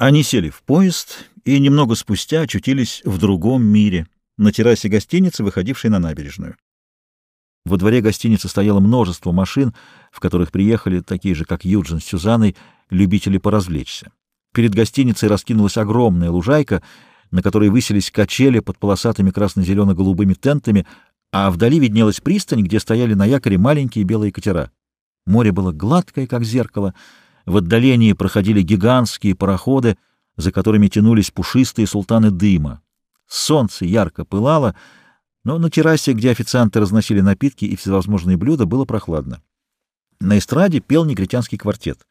Они сели в поезд и немного спустя очутились в другом мире, на террасе гостиницы, выходившей на набережную. Во дворе гостиницы стояло множество машин, в которых приехали, такие же, как Юджин с Сюзанной, любители поразвлечься. Перед гостиницей раскинулась огромная лужайка, на которой высились качели под полосатыми красно-зелено-голубыми тентами, а вдали виднелась пристань, где стояли на якоре маленькие белые катера. Море было гладкое, как зеркало, в отдалении проходили гигантские пароходы, за которыми тянулись пушистые султаны дыма. Солнце ярко пылало, но на террасе, где официанты разносили напитки и всевозможные блюда, было прохладно. На эстраде пел негритянский квартет.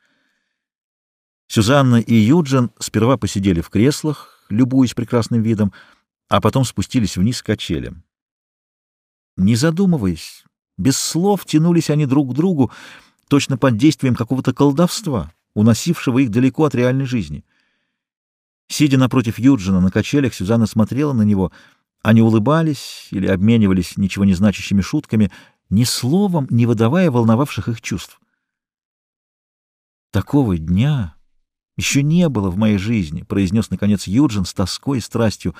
Сюзанна и Юджин сперва посидели в креслах, любуясь прекрасным видом, а потом спустились вниз к качелям. Не задумываясь, без слов тянулись они друг к другу, точно под действием какого-то колдовства, уносившего их далеко от реальной жизни. Сидя напротив Юджина на качелях, Сюзанна смотрела на него. Они улыбались или обменивались ничего не значащими шутками, ни словом не выдавая волновавших их чувств. «Такого дня еще не было в моей жизни», — произнес, наконец, Юджин с тоской и страстью.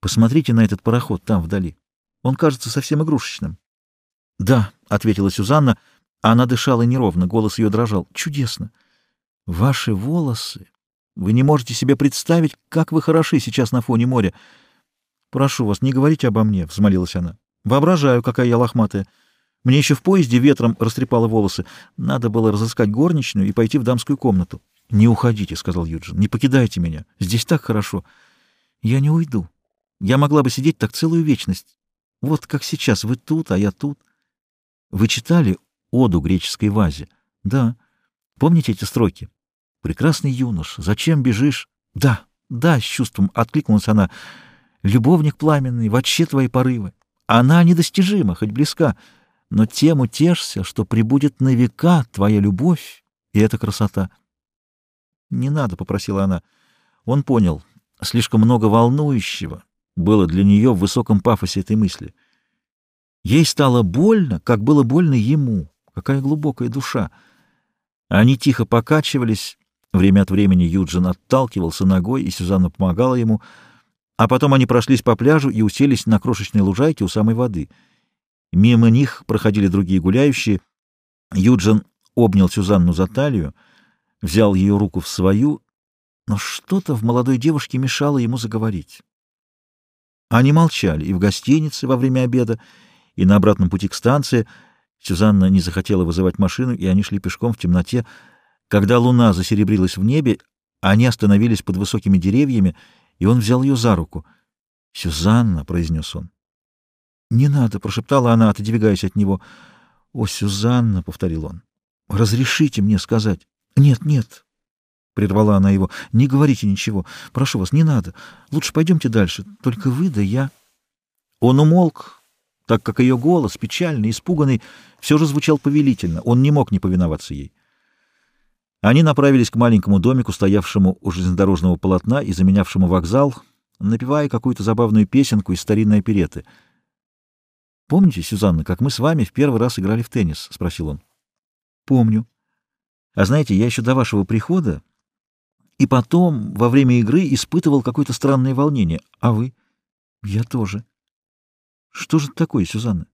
«Посмотрите на этот пароход там, вдали. Он кажется совсем игрушечным». «Да», — ответила Сюзанна, — она дышала неровно, голос ее дрожал. «Чудесно! Ваши волосы! Вы не можете себе представить, как вы хороши сейчас на фоне моря. Прошу вас, не говорите обо мне», — взмолилась она. «Воображаю, какая я лохматая. Мне еще в поезде ветром растрепало волосы. Надо было разыскать горничную и пойти в дамскую комнату». «Не уходите», — сказал Юджин. «Не покидайте меня. Здесь так хорошо. Я не уйду. Я могла бы сидеть так целую вечность. Вот как сейчас. Вы тут, а я тут. Вы читали оду греческой вазе. Да. Помните эти строки? Прекрасный юнош, зачем бежишь? Да, да, с чувством откликнулась она. Любовник пламенный, вообще твои порывы. Она недостижима, хоть близка, но тем утешься, что прибудет на века твоя любовь и эта красота. Не надо, — попросила она. Он понял, слишком много волнующего было для нее в высоком пафосе этой мысли. Ей стало больно, как было больно ему. Какая глубокая душа! Они тихо покачивались. Время от времени Юджин отталкивался ногой, и Сюзанна помогала ему. А потом они прошлись по пляжу и уселись на крошечной лужайке у самой воды. Мимо них проходили другие гуляющие. Юджин обнял Сюзанну за талию, взял ее руку в свою, но что-то в молодой девушке мешало ему заговорить. Они молчали и в гостинице во время обеда, и на обратном пути к станции — Сюзанна не захотела вызывать машину, и они шли пешком в темноте. Когда луна засеребрилась в небе, они остановились под высокими деревьями, и он взял ее за руку. «Сюзанна», — произнес он. «Не надо», — прошептала она, отодвигаясь от него. «О, Сюзанна», — повторил он, — «разрешите мне сказать». «Нет, нет», — прервала она его, — «не говорите ничего. Прошу вас, не надо. Лучше пойдемте дальше. Только вы да я». Он умолк, так как ее голос, печальный, испуганный, все же звучал повелительно, он не мог не повиноваться ей. Они направились к маленькому домику, стоявшему у железнодорожного полотна и заменявшему вокзал, напевая какую-то забавную песенку из старинной опереты. «Помните, Сюзанна, как мы с вами в первый раз играли в теннис?» — спросил он. «Помню. А знаете, я еще до вашего прихода и потом, во время игры, испытывал какое-то странное волнение. А вы?» «Я тоже». Что же это такое, Сюзанна?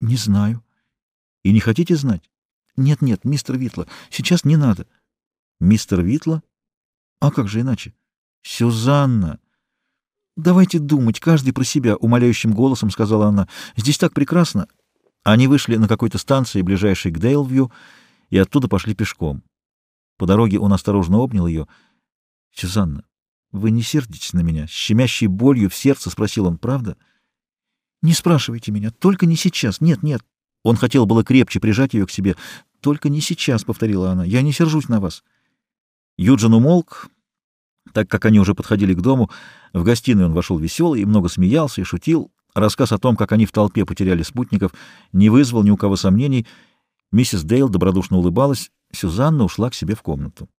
Не знаю. И не хотите знать? Нет-нет, мистер Витла, сейчас не надо. Мистер Витла? А как же иначе? Сюзанна! Давайте думать, каждый про себя, умоляющим голосом сказала она. Здесь так прекрасно. Они вышли на какой-то станции, ближайшей к Дейлвью, и оттуда пошли пешком. По дороге он осторожно обнял ее. — Сюзанна, вы не сердитесь на меня? — с щемящей болью в сердце спросил он. — Правда? — «Не спрашивайте меня, только не сейчас. Нет, нет». Он хотел было крепче прижать ее к себе. «Только не сейчас», — повторила она. «Я не сержусь на вас». Юджин умолк, так как они уже подходили к дому. В гостиную он вошел веселый и много смеялся и шутил. Рассказ о том, как они в толпе потеряли спутников, не вызвал ни у кого сомнений. Миссис Дейл добродушно улыбалась. Сюзанна ушла к себе в комнату.